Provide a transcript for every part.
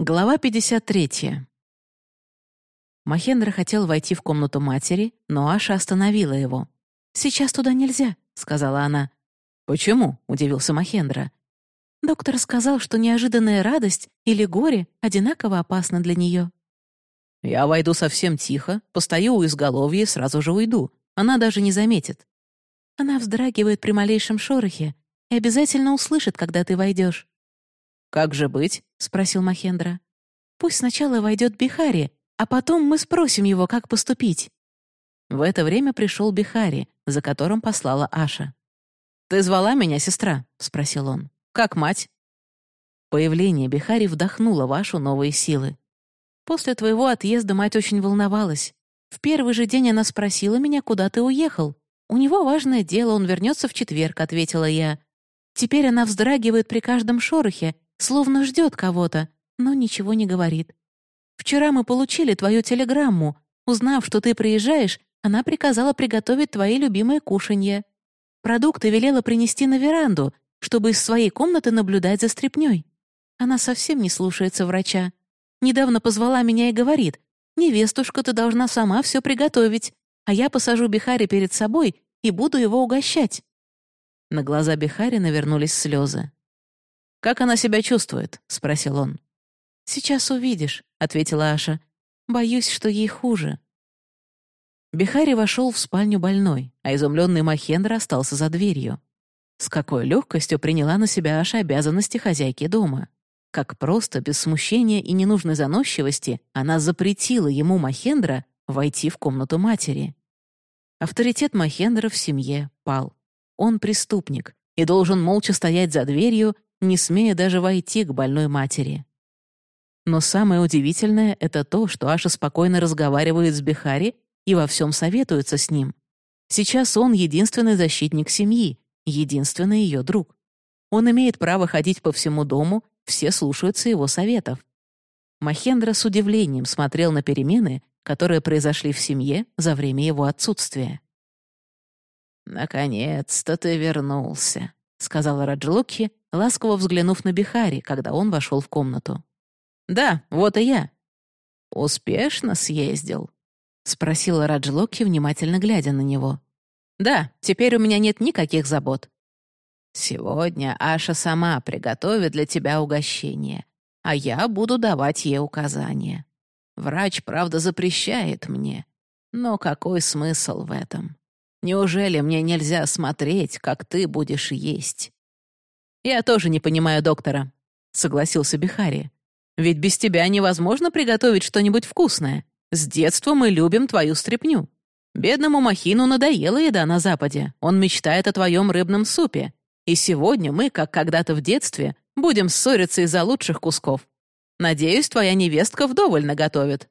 Глава 53. Махендра хотел войти в комнату матери, но Аша остановила его. «Сейчас туда нельзя», — сказала она. «Почему?» — удивился Махендра. «Доктор сказал, что неожиданная радость или горе одинаково опасны для нее». «Я войду совсем тихо, постою у изголовья и сразу же уйду. Она даже не заметит». Она вздрагивает при малейшем шорохе и обязательно услышит, когда ты войдешь. «Как же быть?» — спросил Махендра. «Пусть сначала войдет Бихари, а потом мы спросим его, как поступить». В это время пришел Бихари, за которым послала Аша. «Ты звала меня, сестра?» — спросил он. «Как мать?» Появление Бихари вдохнуло в Ашу новые силы. «После твоего отъезда мать очень волновалась. В первый же день она спросила меня, куда ты уехал. У него важное дело, он вернется в четверг», — ответила я. Теперь она вздрагивает при каждом шорохе словно ждет кого-то, но ничего не говорит. Вчера мы получили твою телеграмму. Узнав, что ты приезжаешь, она приказала приготовить твои любимые кушанья. Продукты велела принести на веранду, чтобы из своей комнаты наблюдать за стряпнёй. Она совсем не слушается врача. Недавно позвала меня и говорит, «Невестушка, ты должна сама все приготовить, а я посажу Бихари перед собой и буду его угощать». На глаза Бихари навернулись слезы. «Как она себя чувствует?» — спросил он. «Сейчас увидишь», — ответила Аша. «Боюсь, что ей хуже». Бихари вошел в спальню больной, а изумленный Махендра остался за дверью. С какой легкостью приняла на себя Аша обязанности хозяйки дома. Как просто, без смущения и ненужной заносчивости, она запретила ему, Махендра, войти в комнату матери. Авторитет Махендра в семье пал. Он преступник и должен молча стоять за дверью не смея даже войти к больной матери. Но самое удивительное — это то, что Аша спокойно разговаривает с Бихари и во всем советуется с ним. Сейчас он единственный защитник семьи, единственный ее друг. Он имеет право ходить по всему дому, все слушаются его советов. Махендра с удивлением смотрел на перемены, которые произошли в семье за время его отсутствия. «Наконец-то ты вернулся», — сказала Раджлокхи, ласково взглянув на Бихари, когда он вошел в комнату. «Да, вот и я». «Успешно съездил?» — спросила Раджлокхи, внимательно глядя на него. «Да, теперь у меня нет никаких забот». «Сегодня Аша сама приготовит для тебя угощение, а я буду давать ей указания. Врач, правда, запрещает мне, но какой смысл в этом? Неужели мне нельзя смотреть, как ты будешь есть?» «Я тоже не понимаю доктора», — согласился Бихари. «Ведь без тебя невозможно приготовить что-нибудь вкусное. С детства мы любим твою стряпню. Бедному Махину надоела еда на Западе. Он мечтает о твоем рыбном супе. И сегодня мы, как когда-то в детстве, будем ссориться из-за лучших кусков. Надеюсь, твоя невестка вдоволь наготовит».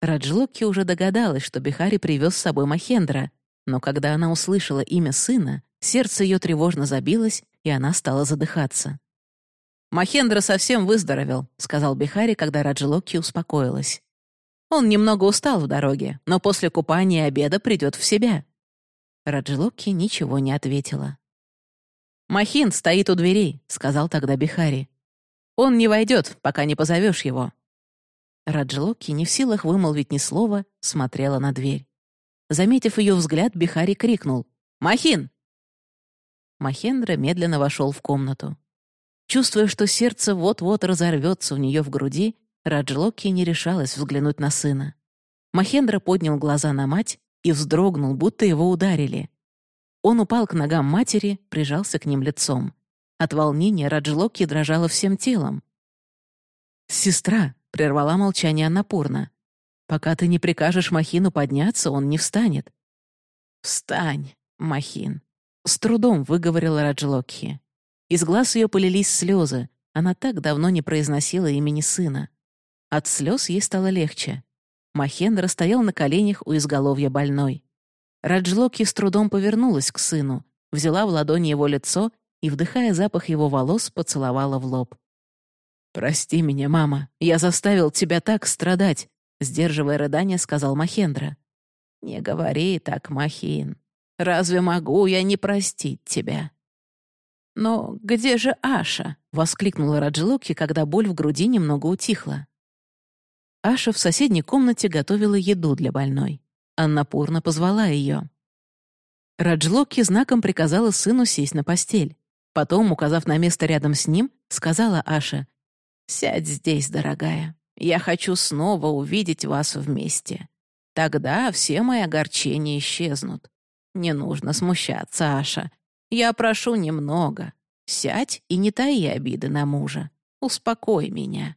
Раджлоки уже догадалась, что Бихари привез с собой Махендра, но когда она услышала имя сына, сердце ее тревожно забилось, и она стала задыхаться. «Махендра совсем выздоровел», — сказал Бихари, когда Раджлоки успокоилась. «Он немного устал в дороге, но после купания и обеда придет в себя». Раджлоки ничего не ответила. «Махин стоит у дверей», — сказал тогда Бихари. «Он не войдет, пока не позовешь его». Раджлоки, не в силах вымолвить ни слова, смотрела на дверь. Заметив ее взгляд, Бихари крикнул «Махин!». Махендра медленно вошел в комнату. Чувствуя, что сердце вот-вот разорвется у нее в груди, Раджлоки не решалась взглянуть на сына. Махендра поднял глаза на мать и вздрогнул, будто его ударили. Он упал к ногам матери, прижался к ним лицом. От волнения Раджлоки дрожала всем телом. «Сестра», — прервала молчание Аннапурна, «пока ты не прикажешь Махину подняться, он не встанет». «Встань, Махин», — с трудом выговорила Раджлокхи. Из глаз ее полились слезы. Она так давно не произносила имени сына. От слез ей стало легче. Махендра стоял на коленях у изголовья больной. Раджлоки с трудом повернулась к сыну, взяла в ладони его лицо и, вдыхая запах его волос, поцеловала в лоб. «Прости меня, мама, я заставил тебя так страдать», сдерживая рыдание, сказал Махендра. «Не говори так, Махин. Разве могу я не простить тебя?» «Но где же Аша?» — воскликнула Раджилоки, когда боль в груди немного утихла. Аша в соседней комнате готовила еду для больной. Анна Пурна позвала ее. Раджлоки знаком приказала сыну сесть на постель. Потом, указав на место рядом с ним, сказала Аше, «Сядь здесь, дорогая. Я хочу снова увидеть вас вместе. Тогда все мои огорчения исчезнут. Не нужно смущаться, Аша. Я прошу немного. Сядь и не таи обиды на мужа. Успокой меня».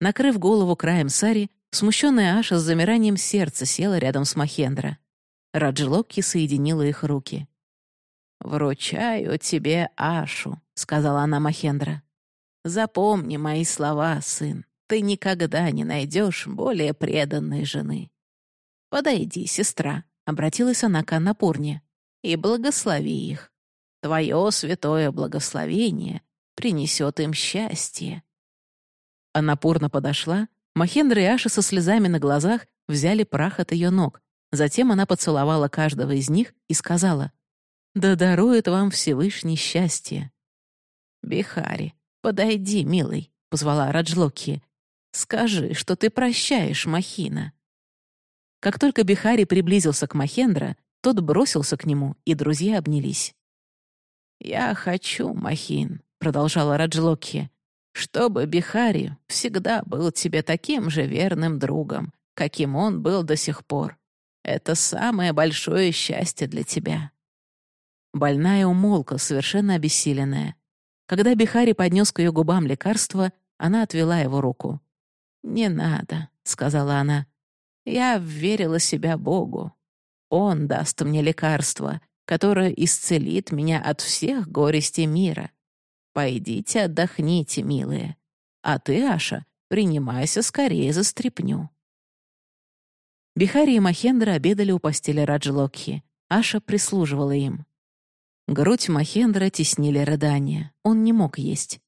Накрыв голову краем сари, смущенная Аша с замиранием сердца села рядом с Махендра. Раджилокки соединила их руки. «Вручаю тебе Ашу», — сказала она Махендра. «Запомни мои слова, сын. Ты никогда не найдешь более преданной жены. Подойди, сестра», — обратилась она к Аннапурне, «и благослови их. Твое святое благословение принесет им счастье. Анапурна подошла, Махендра и Аша со слезами на глазах взяли прах от ее ног. Затем она поцеловала каждого из них и сказала, «Да дарует вам Всевышний счастье». «Бихари, подойди, милый», — позвала Раджлоки. «Скажи, что ты прощаешь Махина». Как только Бихари приблизился к Махендра, тот бросился к нему, и друзья обнялись. «Я хочу, Махин», — продолжала Раджлоки, чтобы Бихари всегда был тебе таким же верным другом, каким он был до сих пор. Это самое большое счастье для тебя». Больная умолкла, совершенно обессиленная. Когда Бихари поднес к ее губам лекарство, она отвела его руку. «Не надо», — сказала она. «Я верила себя Богу. Он даст мне лекарство, которое исцелит меня от всех горестей мира. Пойдите отдохните, милые. А ты, Аша, принимайся скорее за стряпню». Бихари и Махендра обедали у постели Раджлокхи. Аша прислуживала им. Грудь Махендра теснили рыдания. Он не мог есть.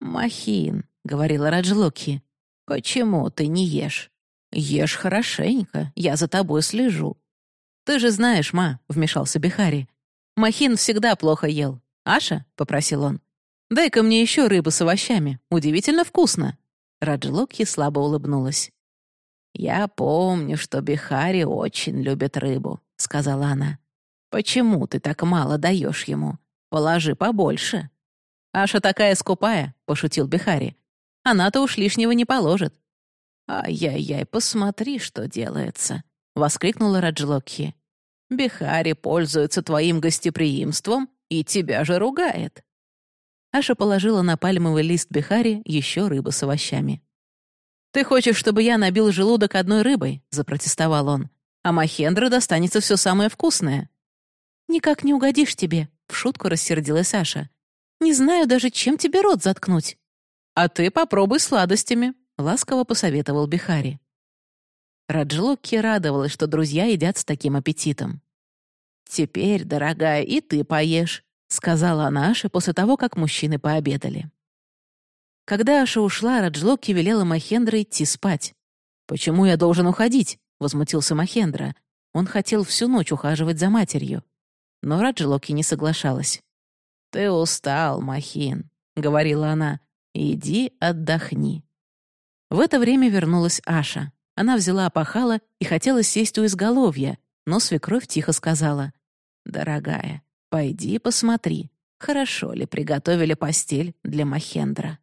«Махин», — говорила Раджлокхи, — «почему ты не ешь? Ешь хорошенько, я за тобой слежу». «Ты же знаешь, ма», — вмешался Бихари, — «Махин всегда плохо ел. «Аша», — попросил он, — «дай-ка мне еще рыбу с овощами. Удивительно вкусно». Раджилокхи слабо улыбнулась. «Я помню, что Бихари очень любит рыбу», — сказала она. «Почему ты так мало даешь ему? Положи побольше». «Аша такая скупая», — пошутил Бихари. «Она-то уж лишнего не положит». «Ай-яй-яй, посмотри, что делается», — воскликнула Раджилокхи. «Бихари пользуется твоим гостеприимством и тебя же ругает». Аша положила на пальмовый лист бихари еще рыбу с овощами. «Ты хочешь, чтобы я набил желудок одной рыбой?» — запротестовал он. «А Махендра достанется все самое вкусное». «Никак не угодишь тебе», — в шутку рассердилась Аша. «Не знаю даже, чем тебе рот заткнуть». «А ты попробуй сладостями», — ласково посоветовал Бихари. Раджилокки радовалась, что друзья едят с таким аппетитом. «Теперь, дорогая, и ты поешь», — сказала она Аше после того, как мужчины пообедали. Когда Аша ушла, Раджлоки велела Махендра идти спать. «Почему я должен уходить?» — возмутился Махендра. Он хотел всю ночь ухаживать за матерью. Но Раджлоки не соглашалась. «Ты устал, Махин», — говорила она. «Иди отдохни». В это время вернулась Аша. Она взяла опахала и хотела сесть у изголовья, но свекровь тихо сказала. «Дорогая, пойди посмотри, хорошо ли приготовили постель для Махендра».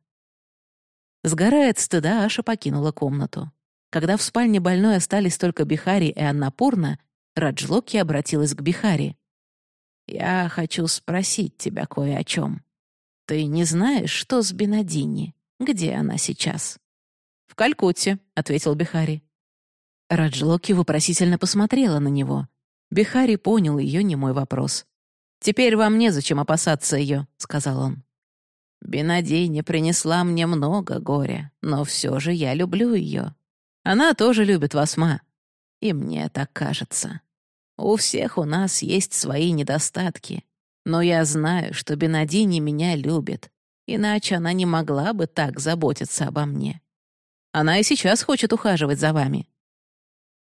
Сгорая от стыда, Аша покинула комнату. Когда в спальне больной остались только Бихари и Аннапурна, Раджлоки обратилась к Бихари. «Я хочу спросить тебя кое о чем. Ты не знаешь, что с Бенадини? Где она сейчас?» «В Калькутте», — ответил Бихари. Раджлоки вопросительно посмотрела на него. Бихари понял ее немой вопрос. «Теперь вам незачем опасаться ее», — сказал он. «Бенадей не принесла мне много горя, но все же я люблю ее. Она тоже любит вас, ма. И мне так кажется. У всех у нас есть свои недостатки, но я знаю, что Бенадини меня любит, иначе она не могла бы так заботиться обо мне. Она и сейчас хочет ухаживать за вами».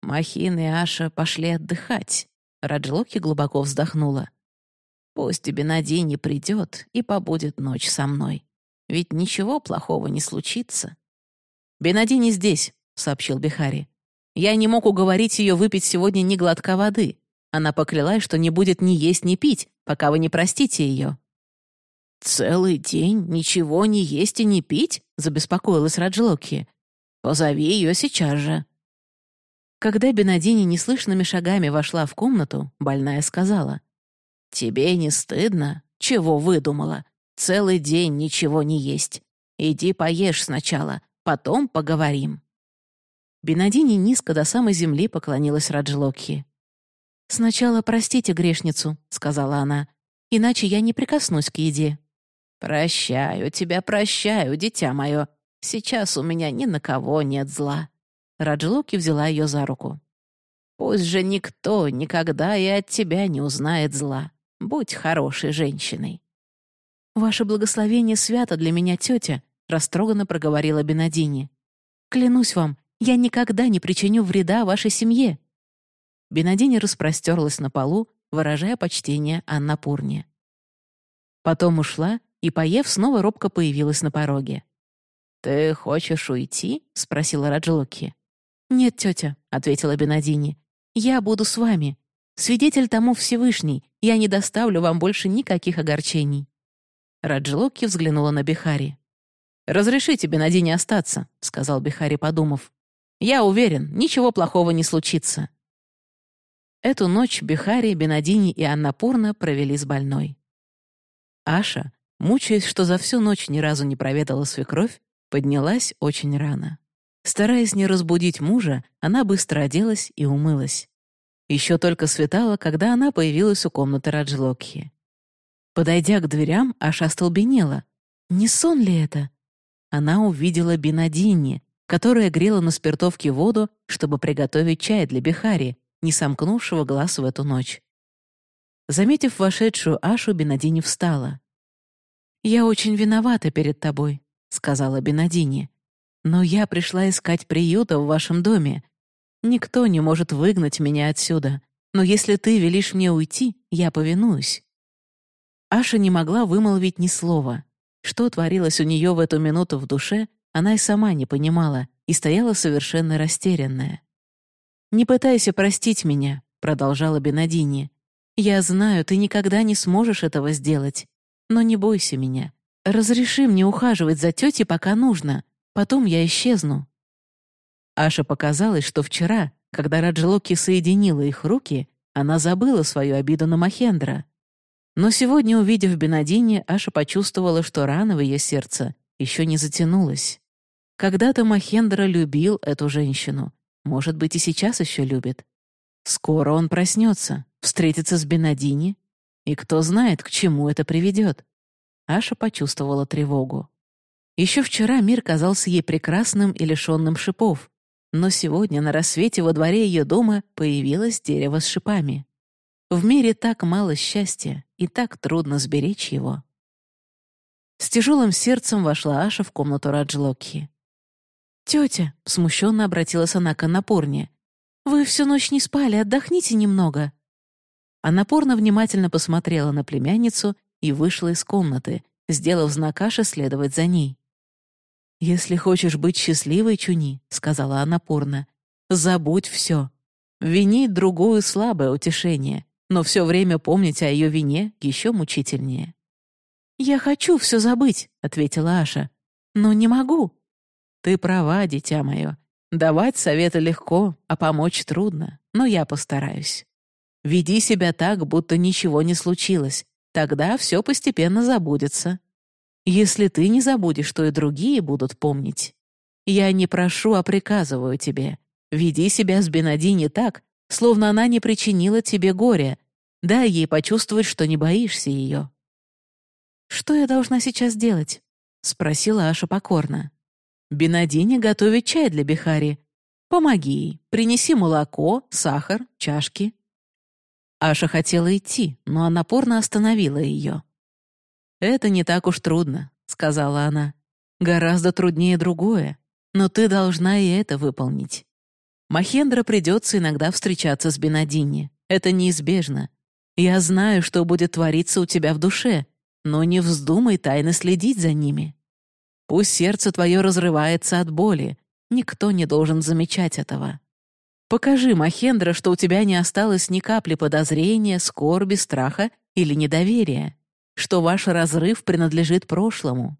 Махин и Аша пошли отдыхать. Раджлоки глубоко вздохнула. Пусть Бенадини придет и побудет ночь со мной. Ведь ничего плохого не случится. «Бенадини здесь», — сообщил Бихари. «Я не мог уговорить ее выпить сегодня ни глотка воды. Она поклялась, что не будет ни есть, ни пить, пока вы не простите ее». «Целый день ничего не есть и не пить?» — забеспокоилась Раджлоки. «Позови ее сейчас же». Когда Бенадини неслышными шагами вошла в комнату, больная сказала. «Тебе не стыдно? Чего выдумала? Целый день ничего не есть. Иди поешь сначала, потом поговорим». Бенадини низко до самой земли поклонилась Раджлокхи. «Сначала простите грешницу», — сказала она, «иначе я не прикоснусь к еде». «Прощаю тебя, прощаю, дитя мое. Сейчас у меня ни на кого нет зла». Раджлоки взяла ее за руку. «Пусть же никто никогда и от тебя не узнает зла. Будь хорошей женщиной». «Ваше благословение свято для меня, тетя», — растроганно проговорила Бенадини. «Клянусь вам, я никогда не причиню вреда вашей семье». Бенадини распростерлась на полу, выражая почтение Аннапурне. Потом ушла и, поев, снова робко появилась на пороге. «Ты хочешь уйти?» — спросила Раджлоки. «Нет, тетя», — ответила Бенадини. «Я буду с вами. Свидетель тому Всевышний. Я не доставлю вам больше никаких огорчений». Раджлоки взглянула на Бихари. «Разрешите Бенадине остаться», — сказал Бихари, подумав. «Я уверен, ничего плохого не случится». Эту ночь Бихари, Бенадини и Аннапурна провели с больной. Аша, мучаясь, что за всю ночь ни разу не проведала свекровь, поднялась очень рано. Стараясь не разбудить мужа, она быстро оделась и умылась. Еще только светало, когда она появилась у комнаты Раджлокхи. Подойдя к дверям, Аша остолбенела. Не сон ли это? Она увидела Бинадини, которая грела на спиртовке воду, чтобы приготовить чай для Бихари, не сомкнувшего глаз в эту ночь. Заметив вошедшую Ашу, Бенадини встала. «Я очень виновата перед тобой», — сказала Бенадини. «Но я пришла искать приюта в вашем доме. Никто не может выгнать меня отсюда, но если ты велишь мне уйти, я повинуюсь». Аша не могла вымолвить ни слова. Что творилось у нее в эту минуту в душе, она и сама не понимала и стояла совершенно растерянная. «Не пытайся простить меня», — продолжала Бенадини. Я знаю, ты никогда не сможешь этого сделать. Но не бойся меня. Разреши мне ухаживать за тетей, пока нужно. Потом я исчезну». Аша показалось, что вчера, когда Раджилоки соединила их руки, она забыла свою обиду на Махендра. Но сегодня, увидев Бенадини, Аша почувствовала, что рана в ее сердце еще не затянулась. Когда-то Махендра любил эту женщину. Может быть, и сейчас еще любит. Скоро он проснется, встретится с Бенадини, и кто знает, к чему это приведет. Аша почувствовала тревогу. Еще вчера мир казался ей прекрасным и лишенным шипов, но сегодня на рассвете во дворе ее дома появилось дерево с шипами. В мире так мало счастья, и так трудно сберечь его. С тяжелым сердцем вошла Аша в комнату Раджлокхи. «Тетя», — смущенно обратилась она к Анапурне, «Вы всю ночь не спали, отдохните немного». Она порно внимательно посмотрела на племянницу и вышла из комнаты, сделав знак Аше следовать за ней. «Если хочешь быть счастливой, Чуни», — сказала она порно, — «забудь все. Винить другую слабое утешение, но все время помнить о ее вине еще мучительнее». «Я хочу все забыть», — ответила Аша, — «но не могу». «Ты права, дитя мое. Давать советы легко, а помочь трудно, но я постараюсь. Веди себя так, будто ничего не случилось, тогда все постепенно забудется. Если ты не забудешь, то и другие будут помнить. Я не прошу, а приказываю тебе. Веди себя с Бенадини так, словно она не причинила тебе горя. Дай ей почувствовать, что не боишься ее. «Что я должна сейчас делать?» — спросила Аша покорно. Бенадини готовит чай для Бихари. Помоги ей, принеси молоко, сахар, чашки». Аша хотела идти, но она порно остановила ее. «Это не так уж трудно», — сказала она. «Гораздо труднее другое, но ты должна и это выполнить. Махендра придется иногда встречаться с Бенадини. Это неизбежно. Я знаю, что будет твориться у тебя в душе, но не вздумай тайно следить за ними. Пусть сердце твое разрывается от боли, никто не должен замечать этого. Покажи, Махендра, что у тебя не осталось ни капли подозрения, скорби, страха или недоверия, что ваш разрыв принадлежит прошлому.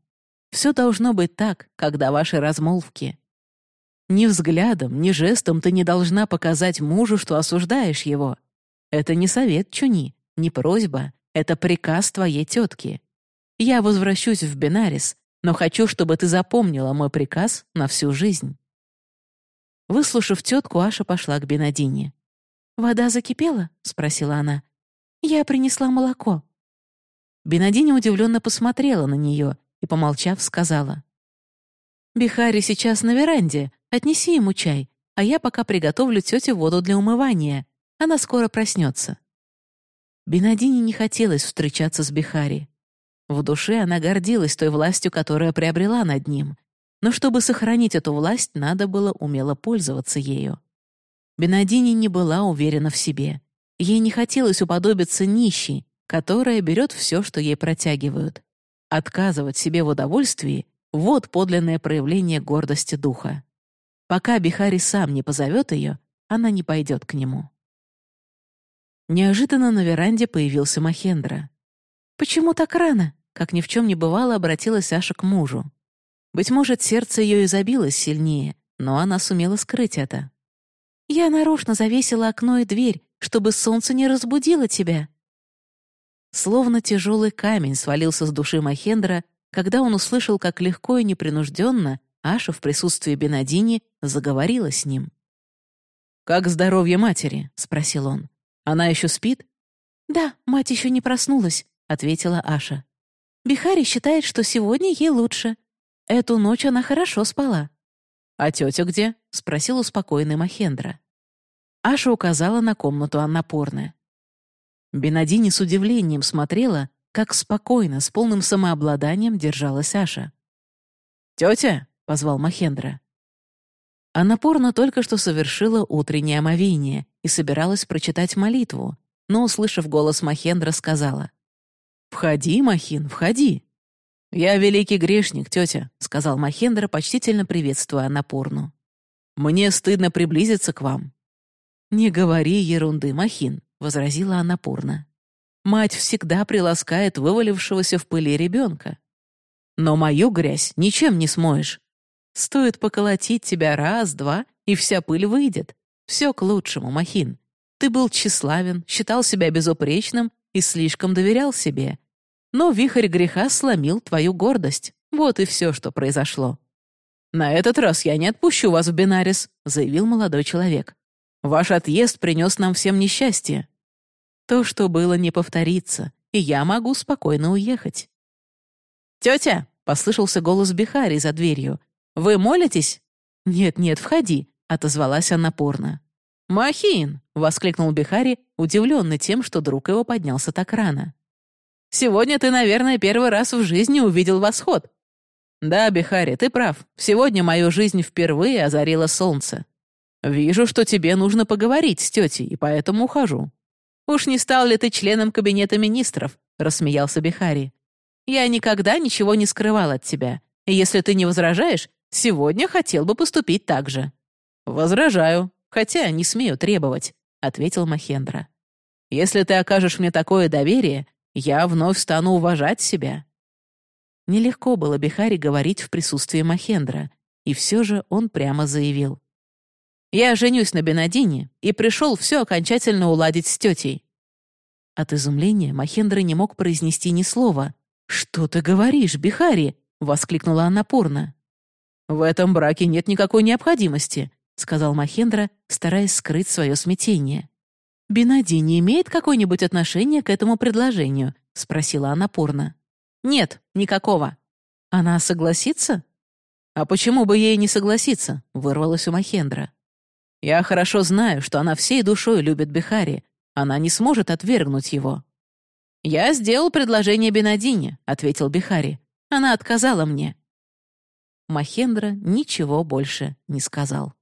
Все должно быть так, когда ваши размолвки. Ни взглядом, ни жестом ты не должна показать мужу, что осуждаешь его. Это не совет Чуни, не просьба, это приказ твоей тетки. Я возвращусь в Бенарис, но хочу, чтобы ты запомнила мой приказ на всю жизнь». Выслушав тетку, Аша пошла к Бенадине. «Вода закипела?» — спросила она. «Я принесла молоко». Бенадиня удивленно посмотрела на нее и, помолчав, сказала. «Бихари сейчас на веранде. Отнеси ему чай, а я пока приготовлю тете воду для умывания. Она скоро проснется». Бенадине не хотелось встречаться с Бихари. В душе она гордилась той властью, которая приобрела над ним. Но чтобы сохранить эту власть, надо было умело пользоваться ею. Бенадини не была уверена в себе. Ей не хотелось уподобиться нищей, которая берет все, что ей протягивают. Отказывать себе в удовольствии — вот подлинное проявление гордости духа. Пока Бихари сам не позовет ее, она не пойдет к нему. Неожиданно на веранде появился Махендра. «Почему так рано?» — как ни в чем не бывало, обратилась Аша к мужу. Быть может, сердце ее и забилось сильнее, но она сумела скрыть это. «Я нарочно завесила окно и дверь, чтобы солнце не разбудило тебя». Словно тяжелый камень свалился с души Махендра, когда он услышал, как легко и непринужденно Аша в присутствии Бенадини заговорила с ним. «Как здоровье матери?» — спросил он. Она еще спит?» «Да, мать еще не проснулась», — ответила Аша. «Бихари считает, что сегодня ей лучше. Эту ночь она хорошо спала». «А тетя где?» — спросил успокоенный Махендра. Аша указала на комнату Аннапорны. Бенадини с удивлением смотрела, как спокойно, с полным самообладанием держалась Аша. «Тетя!» — позвал Махендра. Аннапорна только что совершила утреннее омовение и собиралась прочитать молитву, но, услышав голос Махендра, сказала. «Входи, Махин, входи». «Я великий грешник, тетя», — сказал Махендра, почтительно приветствуя Аннапурну. «Мне стыдно приблизиться к вам». «Не говори ерунды, Махин», — возразила Аннапурна. «Мать всегда приласкает вывалившегося в пыли ребенка. Но мою грязь ничем не смоешь. Стоит поколотить тебя раз, два, и вся пыль выйдет. Все к лучшему, Махин. Ты был тщеславен, считал себя безупречным и слишком доверял себе. Но вихрь греха сломил твою гордость. Вот и все, что произошло. «На этот раз я не отпущу вас в Бинарис», — заявил молодой человек. «Ваш отъезд принес нам всем несчастье. То, что было, не повторится, и я могу спокойно уехать». «Тетя!» — послышался голос Бихари за дверью. Вы молитесь?» «Нет-нет, входи», — отозвалась она порно. «Махин!» — воскликнул Бихари, удивленный тем, что друг его поднялся так рано. «Сегодня ты, наверное, первый раз в жизни увидел восход». «Да, Бихари, ты прав. Сегодня мою жизнь впервые озарило солнце. Вижу, что тебе нужно поговорить с тетей, и поэтому ухожу». «Уж не стал ли ты членом кабинета министров?» — рассмеялся Бихари. «Я никогда ничего не скрывал от тебя. И если ты не возражаешь, Сегодня хотел бы поступить так же». «Возражаю, хотя не смею требовать», — ответил Махендра. «Если ты окажешь мне такое доверие, я вновь стану уважать себя». Нелегко было Бихари говорить в присутствии Махендра, и все же он прямо заявил. «Я женюсь на Бенадине и пришел все окончательно уладить с тетей». От изумления Махендра не мог произнести ни слова. «Что ты говоришь, Бихари?» — воскликнула она порно. «В этом браке нет никакой необходимости», — сказал Махендра, стараясь скрыть свое смятение. «Бинади не имеет какое-нибудь отношение к этому предложению?» — спросила она порно. «Нет, никакого». «Она согласится?» «А почему бы ей не согласиться?» — вырвалось у Махендра. «Я хорошо знаю, что она всей душой любит Бихари. Она не сможет отвергнуть его». «Я сделал предложение Бенадине», — ответил Бихари. «Она отказала мне. Махендра ничего больше не сказал.